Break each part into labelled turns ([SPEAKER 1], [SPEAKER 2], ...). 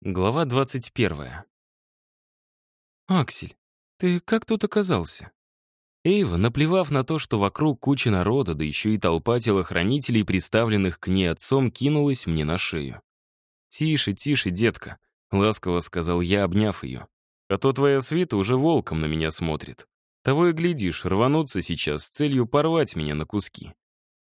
[SPEAKER 1] Глава 21. «Аксель, ты как тут оказался?» Эйва, наплевав на то, что вокруг куча народа, да еще и толпа телохранителей, представленных к ней отцом, кинулась мне на шею. «Тише, тише, детка», — ласково сказал я, обняв ее. «А то твоя свита уже волком на меня смотрит. Того и глядишь, рвануться сейчас с целью порвать меня на куски».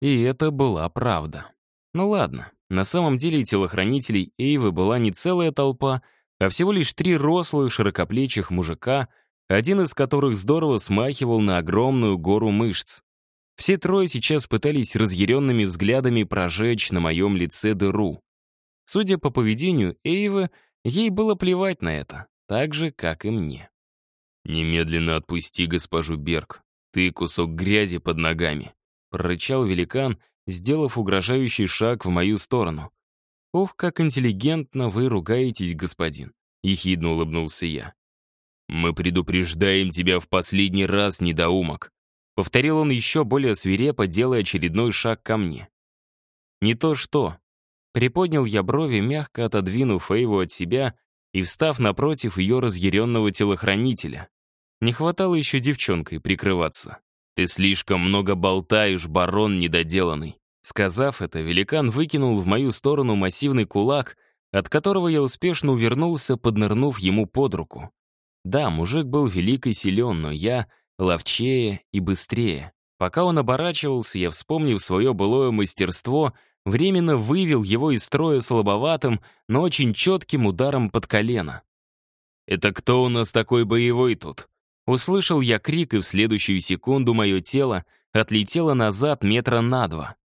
[SPEAKER 1] И это была правда. Ну ладно, на самом деле телохранителей Эйвы была не целая толпа, а всего лишь три рослых, широкоплечих мужика, один из которых здорово смахивал на огромную гору мышц. Все трое сейчас пытались разъяренными взглядами прожечь на моем лице дыру. Судя по поведению Эйвы, ей было плевать на это, так же, как и мне. «Немедленно отпусти госпожу Берг. Ты кусок грязи под ногами», — прорычал великан, сделав угрожающий шаг в мою сторону. «Ох, как интеллигентно вы ругаетесь, господин», — ехидно улыбнулся я. «Мы предупреждаем тебя в последний раз, недоумок», — повторил он еще более свирепо, делая очередной шаг ко мне. «Не то что». Приподнял я брови, мягко отодвинув Эйву от себя и встав напротив ее разъяренного телохранителя. Не хватало еще девчонкой прикрываться. «Ты слишком много болтаешь, барон недоделанный». Сказав это, великан выкинул в мою сторону массивный кулак, от которого я успешно увернулся, поднырнув ему под руку. Да, мужик был велик и силен, но я ловчее и быстрее. Пока он оборачивался, я, вспомнив свое былое мастерство, временно вывел его из строя слабоватым, но очень четким ударом под колено. «Это кто у нас такой боевой тут?» Услышал я крик, и в следующую секунду мое тело отлетело назад метра на два.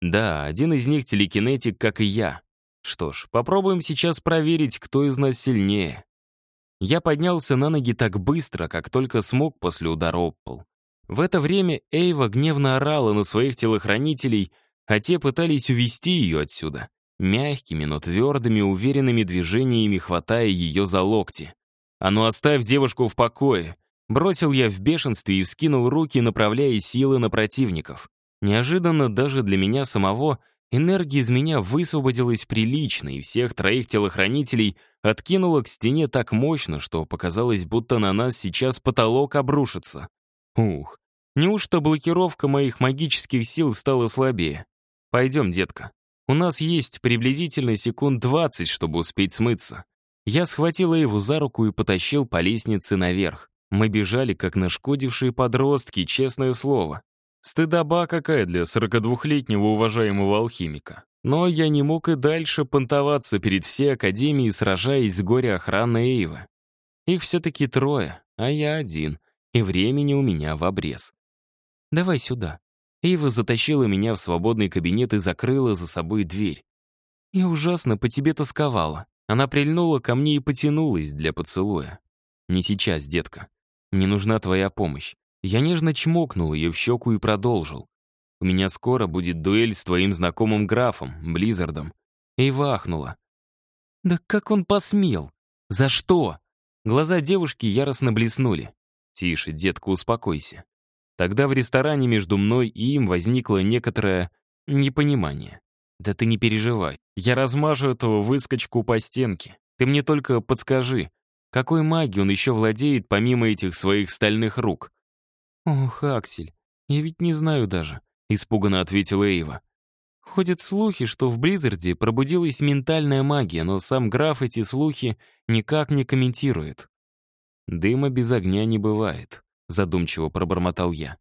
[SPEAKER 1] Да, один из них телекинетик, как и я. Что ж, попробуем сейчас проверить, кто из нас сильнее. Я поднялся на ноги так быстро, как только смог после удара об пол. В это время Эйва гневно орала на своих телохранителей, а те пытались увести ее отсюда, мягкими, но твердыми, уверенными движениями хватая ее за локти. «А ну оставь девушку в покое!» Бросил я в бешенстве и вскинул руки, направляя силы на противников. Неожиданно даже для меня самого энергия из меня высвободилась прилично, и всех троих телохранителей откинула к стене так мощно, что показалось, будто на нас сейчас потолок обрушится. Ух, неужто блокировка моих магических сил стала слабее? Пойдем, детка. У нас есть приблизительно секунд 20, чтобы успеть смыться. Я схватил его за руку и потащил по лестнице наверх. Мы бежали, как нашкодившие подростки, честное слово. Стыдоба какая для 42-летнего уважаемого алхимика. Но я не мог и дальше понтоваться перед всей Академией, сражаясь с горе-охраной Эйвы. Их все-таки трое, а я один, и времени у меня в обрез. «Давай сюда». Эйва затащила меня в свободный кабинет и закрыла за собой дверь. «Я ужасно по тебе тосковала». Она прильнула ко мне и потянулась для поцелуя. «Не сейчас, детка. Мне нужна твоя помощь. Я нежно чмокнул ее в щеку и продолжил. «У меня скоро будет дуэль с твоим знакомым графом, Близзардом». И вахнула. «Да как он посмел? За что?» Глаза девушки яростно блеснули. «Тише, детка, успокойся». Тогда в ресторане между мной и им возникло некоторое непонимание. «Да ты не переживай, я размажу этого выскочку по стенке. Ты мне только подскажи, какой магией он еще владеет помимо этих своих стальных рук?» «Ох, Аксель, я ведь не знаю даже», — испуганно ответила Эйва. Ходят слухи, что в Близзарде пробудилась ментальная магия, но сам граф эти слухи никак не комментирует. «Дыма без огня не бывает», — задумчиво пробормотал я.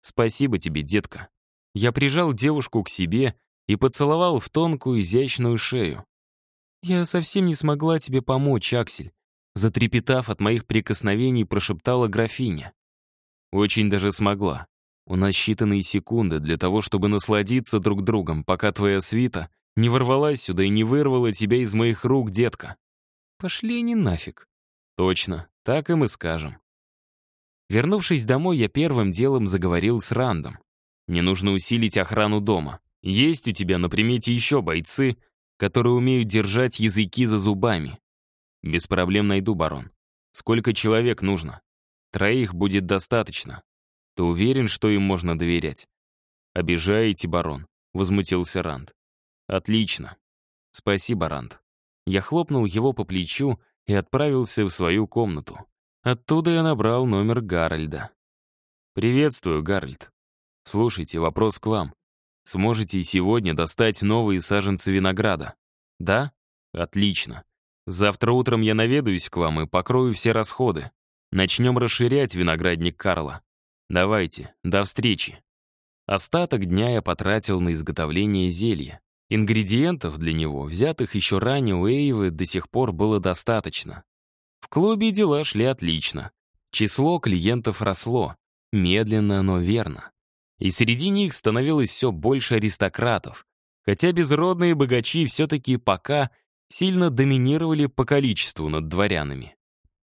[SPEAKER 1] «Спасибо тебе, детка». Я прижал девушку к себе и поцеловал в тонкую изящную шею. «Я совсем не смогла тебе помочь, Аксель», затрепетав от моих прикосновений, прошептала графиня. Очень даже смогла. У нас считанные секунды для того, чтобы насладиться друг другом, пока твоя свита не ворвалась сюда и не вырвала тебя из моих рук, детка. Пошли они нафиг. Точно, так и скажем. Вернувшись домой, я первым делом заговорил с Рандом. Мне нужно усилить охрану дома. Есть у тебя на примете еще бойцы, которые умеют держать языки за зубами. Без проблем найду, барон. Сколько человек нужно? Троих будет достаточно. Ты уверен, что им можно доверять? Обижаете, барон, возмутился Ранд. Отлично. Спасибо, Ранд. Я хлопнул его по плечу и отправился в свою комнату. Оттуда я набрал номер Гарольда. «Приветствую, Гарольд. Слушайте, вопрос к вам. Сможете и сегодня достать новые саженцы винограда? Да? Отлично. Завтра утром я наведаюсь к вам и покрою все расходы. Начнем расширять виноградник Карла. Давайте, до встречи. Остаток дня я потратил на изготовление зелья. Ингредиентов для него, взятых еще ранее у Эйвы, до сих пор было достаточно. В клубе дела шли отлично. Число клиентов росло. Медленно, но верно. И среди них становилось все больше аристократов. Хотя безродные богачи все-таки пока сильно доминировали по количеству над дворянами.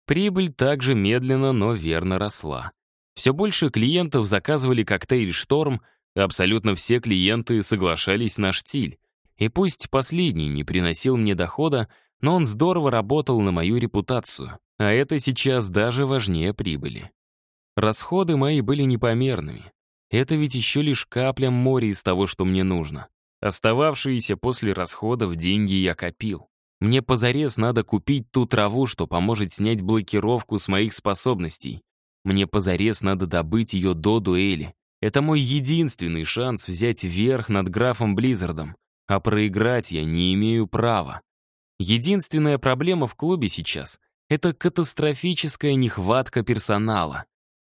[SPEAKER 1] Прибыль также медленно, но верно росла. Все больше клиентов заказывали коктейль «Шторм», абсолютно все клиенты соглашались на штиль. И пусть последний не приносил мне дохода, но он здорово работал на мою репутацию, а это сейчас даже важнее прибыли. Расходы мои были непомерными. Это ведь еще лишь капля моря из того, что мне нужно. Остававшиеся после расходов деньги я копил. Мне позарез надо купить ту траву, что поможет снять блокировку с моих способностей. Мне позарез надо добыть ее до дуэли. Это мой единственный шанс взять верх над графом Близзардом. А проиграть я не имею права. Единственная проблема в клубе сейчас — это катастрофическая нехватка персонала.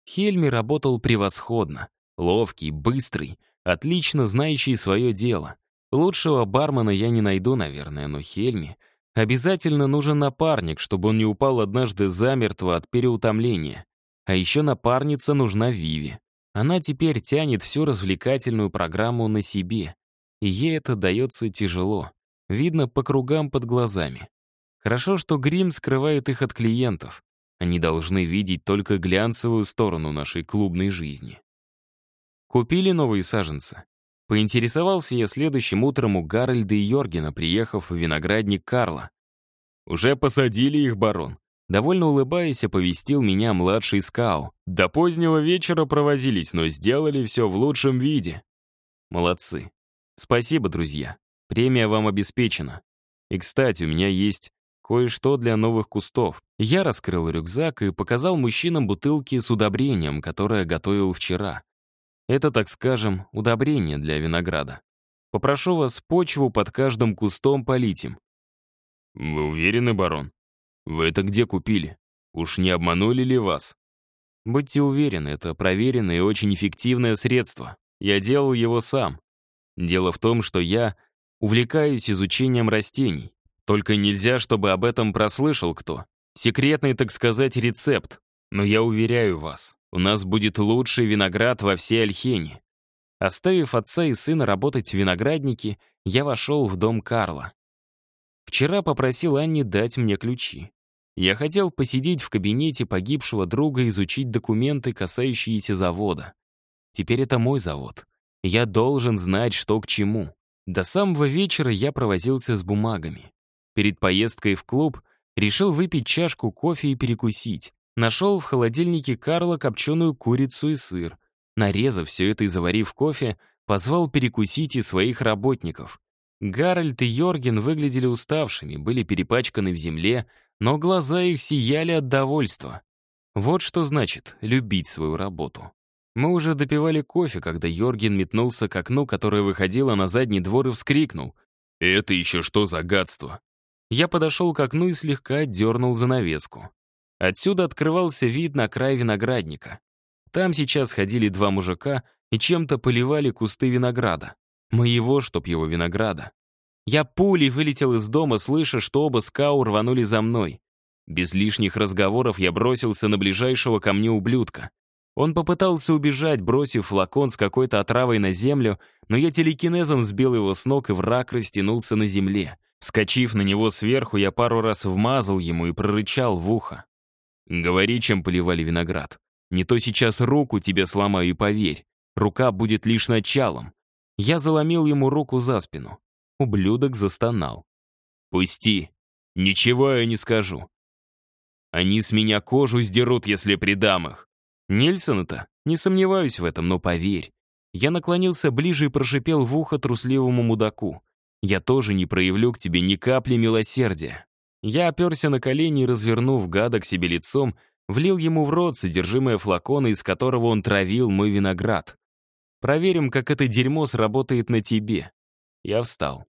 [SPEAKER 1] Хельми работал превосходно. Ловкий, быстрый, отлично знающий свое дело. Лучшего бармена я не найду, наверное, но Хельми — Обязательно нужен напарник, чтобы он не упал однажды замертво от переутомления. А еще напарница нужна Виви. Она теперь тянет всю развлекательную программу на себе. И ей это дается тяжело. Видно по кругам под глазами. Хорошо, что грим скрывает их от клиентов. Они должны видеть только глянцевую сторону нашей клубной жизни. Купили новые саженцы. Поинтересовался я следующим утром у Гарольда и Йоргена, приехав в виноградник Карла. «Уже посадили их, барон». Довольно улыбаясь, оповестил меня младший скау. До позднего вечера провозились, но сделали все в лучшем виде. Молодцы. Спасибо, друзья. Премия вам обеспечена. И, кстати, у меня есть кое-что для новых кустов. Я раскрыл рюкзак и показал мужчинам бутылки с удобрением, которое готовил вчера. Это, так скажем, удобрение для винограда. Попрошу вас почву под каждым кустом полить им. Вы уверены, барон? Вы это где купили? Уж не обманули ли вас? Будьте уверены, это проверенное и очень эффективное средство. Я делал его сам. Дело в том, что я увлекаюсь изучением растений. Только нельзя, чтобы об этом прослышал кто. Секретный, так сказать, рецепт. Но я уверяю вас, у нас будет лучший виноград во всей Альхене. Оставив отца и сына работать в винограднике, я вошел в дом Карла. Вчера попросил Анни дать мне ключи. Я хотел посидеть в кабинете погибшего друга и изучить документы, касающиеся завода. Теперь это мой завод. Я должен знать, что к чему. До самого вечера я провозился с бумагами. Перед поездкой в клуб решил выпить чашку кофе и перекусить. Нашел в холодильнике Карла копченую курицу и сыр. Нарезав все это и заварив кофе, позвал перекусить и своих работников. Гарольд и Йорген выглядели уставшими, были перепачканы в земле, но глаза их сияли от довольства. Вот что значит любить свою работу. Мы уже допивали кофе, когда Йорген метнулся к окну, которое выходило на задний двор и вскрикнул. «Это еще что за гадство?» Я подошел к окну и слегка дернул занавеску. Отсюда открывался вид на край виноградника. Там сейчас ходили два мужика и чем-то поливали кусты винограда. Моего, чтоб его винограда. Я пулей вылетел из дома, слыша, что оба скау рванули за мной. Без лишних разговоров я бросился на ближайшего ко мне ублюдка. Он попытался убежать, бросив флакон с какой-то отравой на землю, но я телекинезом сбил его с ног, и враг растянулся на земле. Вскочив на него сверху, я пару раз вмазал ему и прорычал в ухо. Говори, чем поливали виноград. Не то сейчас руку тебе сломаю и поверь. Рука будет лишь началом. Я заломил ему руку за спину. Ублюдок застонал. «Пусти. Ничего я не скажу. Они с меня кожу сдерут, если предам их. Нельсона-то? Не сомневаюсь в этом, но поверь. Я наклонился ближе и прошипел в ухо трусливому мудаку. я тоже не проявлю к тебе ни капли милосердия. Я оперся на колени и, развернув гада к себе лицом, влил ему в рот содержимое флакона, из которого он травил мой виноград. Проверим, как это дерьмо сработает на тебе. Я встал.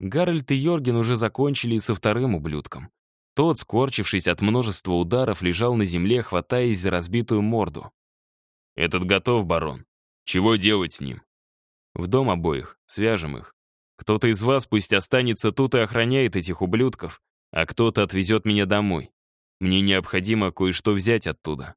[SPEAKER 1] Гарольд и Йорген уже закончили со вторым ублюдком. Тот, скорчившись от множества ударов, лежал на земле, хватаясь за разбитую морду. «Этот готов, барон. Чего делать с ним?» «В дом обоих. Свяжем их. Кто-то из вас пусть останется тут и охраняет этих ублюдков, а кто-то отвезет меня домой. Мне необходимо кое-что взять оттуда».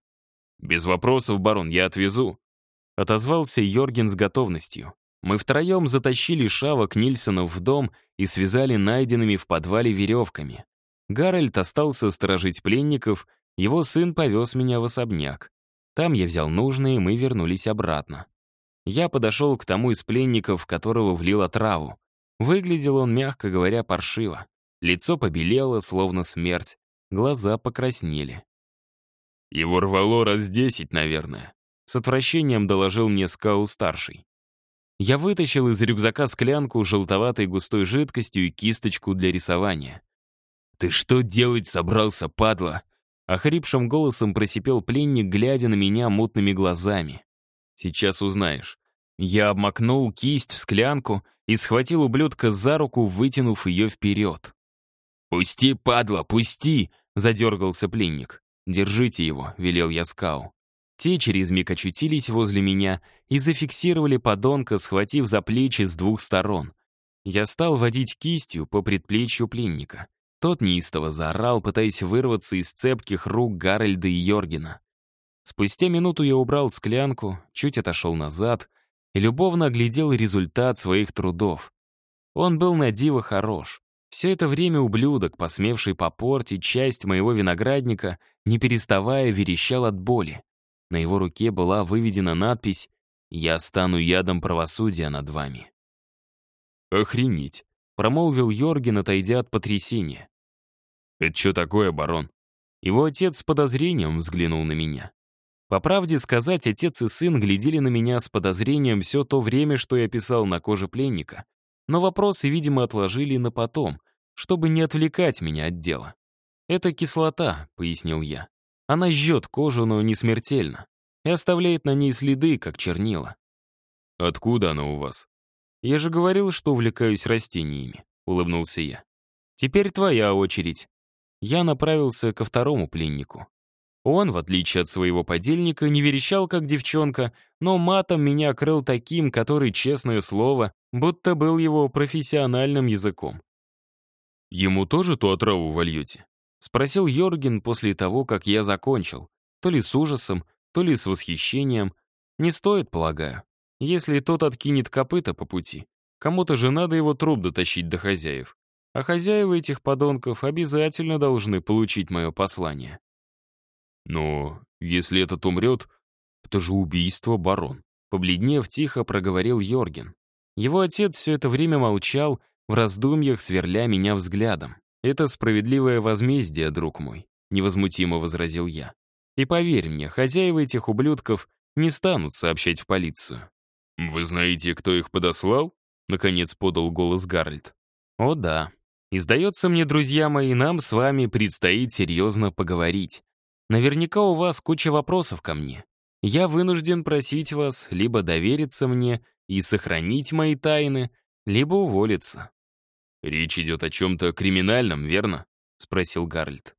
[SPEAKER 1] «Без вопросов, барон, я отвезу», — отозвался Йорген с готовностью. Мы втроем затащили шавок Нильсонов в дом и связали найденными в подвале веревками. Гарольд остался сторожить пленников, его сын повез меня в особняк. Там я взял нужные, и мы вернулись обратно. Я подошел к тому из пленников, которого влил отраву. Выглядел он, мягко говоря, паршиво. Лицо побелело, словно смерть. Глаза покраснели. «Его рвало раз десять, наверное», — с отвращением доложил мне Скау-старший. Я вытащил из рюкзака склянку желтоватой густой жидкостью и кисточку для рисования. «Ты что делать собрался, падла?» Охрипшим голосом просипел пленник, глядя на меня мутными глазами. «Сейчас узнаешь». Я обмакнул кисть в склянку и схватил ублюдка за руку, вытянув ее вперед. «Пусти, падла, пусти!» — задергался пленник. «Держите его», — велел я Скау. Те через миг очутились возле меня и зафиксировали подонка, схватив за плечи с двух сторон. Я стал водить кистью по предплечью пленника. Тот неистово заорал, пытаясь вырваться из цепких рук Гарольда и Йоргена. Спустя минуту я убрал склянку, чуть отошел назад и любовно оглядел результат своих трудов. Он был на диво хорош. Все это время ублюдок, посмевший попортить часть моего виноградника, не переставая верещал от боли. На его руке была выведена надпись «Я стану ядом правосудия над вами». «Охренеть», — промолвил Йорген, отойдя от потрясения. «Это что такое, барон?» Его отец с подозрением взглянул на меня. По правде сказать, отец и сын глядели на меня с подозрением все то время, что я писал на коже пленника. Но вопросы, видимо, отложили на потом, чтобы не отвлекать меня от дела. «Это кислота», — пояснил я. Она жжет кожу, но не смертельно, и оставляет на ней следы, как чернила. «Откуда она у вас?» «Я же говорил, что увлекаюсь растениями», — улыбнулся я. «Теперь твоя очередь». Я направился ко второму пленнику. Он, в отличие от своего подельника, не верещал, как девчонка, но матом меня крыл таким, который, честное слово, будто был его профессиональным языком. «Ему тоже ту отраву вольете?» Спросил Йорген после того, как я закончил. То ли с ужасом, то ли с восхищением. Не стоит, полагаю. Если тот откинет копыта по пути, кому-то же надо его труп дотащить до хозяев. А хозяева этих подонков обязательно должны получить мое послание. Но если этот умрет, это же убийство, барон. Побледнев, тихо проговорил Йорген. Его отец все это время молчал, в раздумьях сверля меня взглядом. «Это справедливое возмездие, друг мой», — невозмутимо возразил я. «И поверь мне, хозяева этих ублюдков не станут сообщать в полицию». «Вы знаете, кто их подослал?» — наконец подал голос Гарольд. «О да. И сдается мне, друзья мои, нам с вами предстоит серьезно поговорить. Наверняка у вас куча вопросов ко мне. Я вынужден просить вас либо довериться мне и сохранить мои тайны, либо уволиться. «Речь идет о чем-то криминальном, верно?» — спросил Гарольд.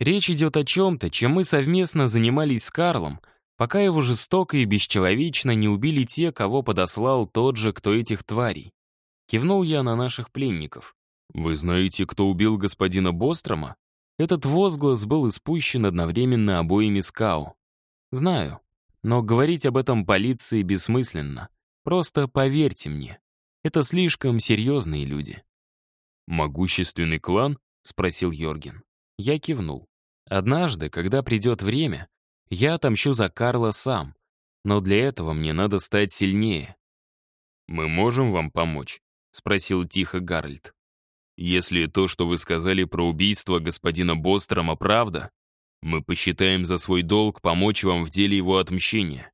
[SPEAKER 1] «Речь идет о чем-то, чем мы совместно занимались с Карлом, пока его жестоко и бесчеловечно не убили те, кого подослал тот же, кто этих тварей. Кивнул я на наших пленников. «Вы знаете, кто убил господина Бострома?» Этот возглас был испущен одновременно обоими скау. «Знаю, но говорить об этом полиции бессмысленно. Просто поверьте мне, это слишком серьезные люди». «Могущественный клан?» — спросил Йорген. Я кивнул. «Однажды, когда придет время, я отомщу за Карла сам, но для этого мне надо стать сильнее». «Мы можем вам помочь?» — спросил тихо Гарольд. «Если то, что вы сказали про убийство господина Бострома, правда, мы посчитаем за свой долг помочь вам в деле его отмщения».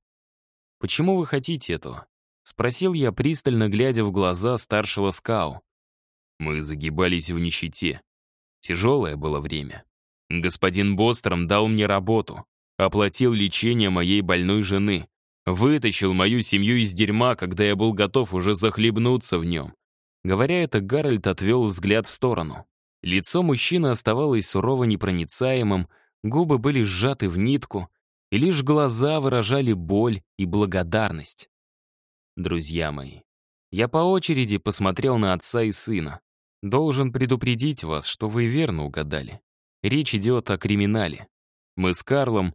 [SPEAKER 1] «Почему вы хотите этого?» — спросил я, пристально глядя в глаза старшего скау. Мы загибались в нищете. Тяжелое было время. Господин Бостром дал мне работу, оплатил лечение моей больной жены, вытащил мою семью из дерьма, когда я был готов уже захлебнуться в нем. Говоря это, Гарольд отвел взгляд в сторону. Лицо мужчины оставалось сурово непроницаемым, губы были сжаты в нитку, и лишь глаза выражали боль и благодарность. Друзья мои, я по очереди посмотрел на отца и сына. Должен предупредить вас, что вы верно угадали. Речь идет о криминале. Мы с Карлом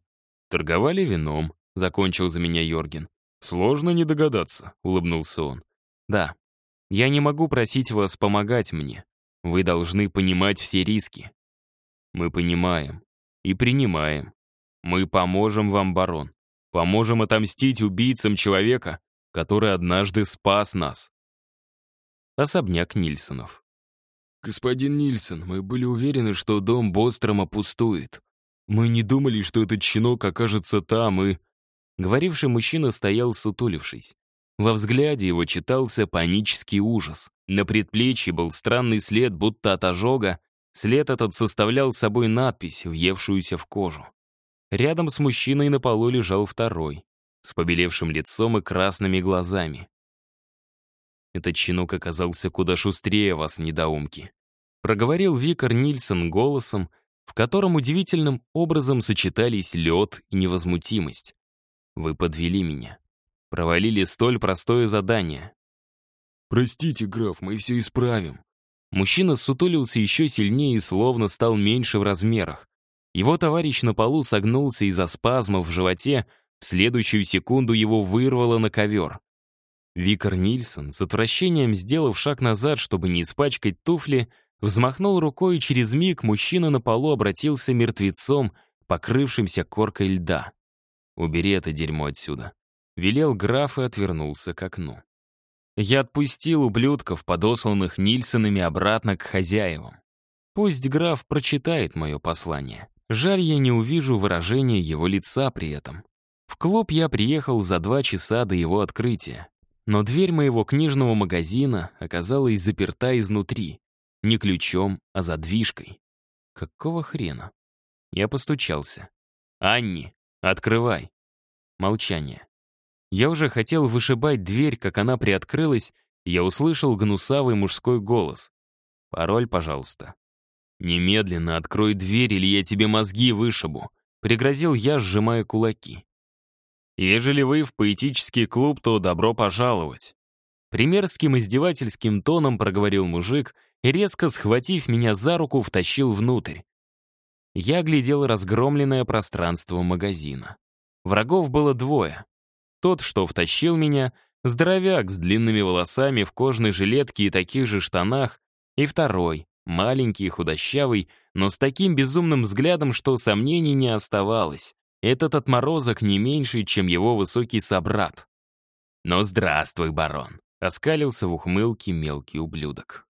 [SPEAKER 1] торговали вином, закончил за меня Йорген. Сложно не догадаться, улыбнулся он. Да, я не могу просить вас помогать мне. Вы должны понимать все риски. Мы понимаем и принимаем. Мы поможем вам, барон. Поможем отомстить убийцам человека, который однажды спас нас. Особняк Нильсонов. «Господин Нильсон, мы были уверены, что дом Бострома пустует. Мы не думали, что этот щенок окажется там и...» Говоривший мужчина стоял сутулившись. Во взгляде его читался панический ужас. На предплечье был странный след, будто от ожога. След этот составлял собой надпись, въевшуюся в кожу. Рядом с мужчиной на полу лежал второй, с побелевшим лицом и красными глазами. Этот щенок оказался куда шустрее вас, недоумки. Проговорил Викар Нильсон голосом, в котором удивительным образом сочетались лед и невозмутимость. Вы подвели меня провалили столь простое задание. «Простите, граф, мы все исправим». Мужчина сутулился еще сильнее и словно стал меньше в размерах. Его товарищ на полу согнулся из-за спазмов в животе, в следующую секунду его вырвало на ковер. Викар Нильсон, с отвращением сделав шаг назад, чтобы не испачкать туфли, взмахнул рукой, и через миг мужчина на полу обратился мертвецом, покрывшимся коркой льда. «Убери это дерьмо отсюда», велел граф и отвернулся к окну. Я отпустил ублюдков, подосланных Нильсонами, обратно к хозяевам. Пусть граф прочитает мое послание. Жаль, я не увижу выражения его лица при этом. В клуб я приехал за два часа до его открытия. Но дверь моего книжного магазина оказалась заперта изнутри. Не ключом, а задвижкой. Какого хрена? Я постучался. «Анни, открывай!» Молчание. Я уже хотел вышибать дверь, как она приоткрылась, я услышал гнусавый мужской голос. «Пароль, пожалуйста». «Немедленно открой дверь, или я тебе мозги вышибу», — пригрозил я, сжимая кулаки. «Ежели вы в поэтический клуб, то добро пожаловать». Примерским издевательским тоном проговорил мужик и, резко схватив меня за руку, втащил внутрь. Я глядел разгромленное пространство магазина. Врагов было двое. Тот, что втащил меня, здоровяк с длинными волосами в кожаной жилетке и таких же штанах, и второй, маленький худощавый, но с таким безумным взглядом, что сомнений не оставалось. Этот отморозок не меньше, чем его высокий собрат. «Ну, здравствуй, барон», — оскалился в ухмылке мелкий ублюдок.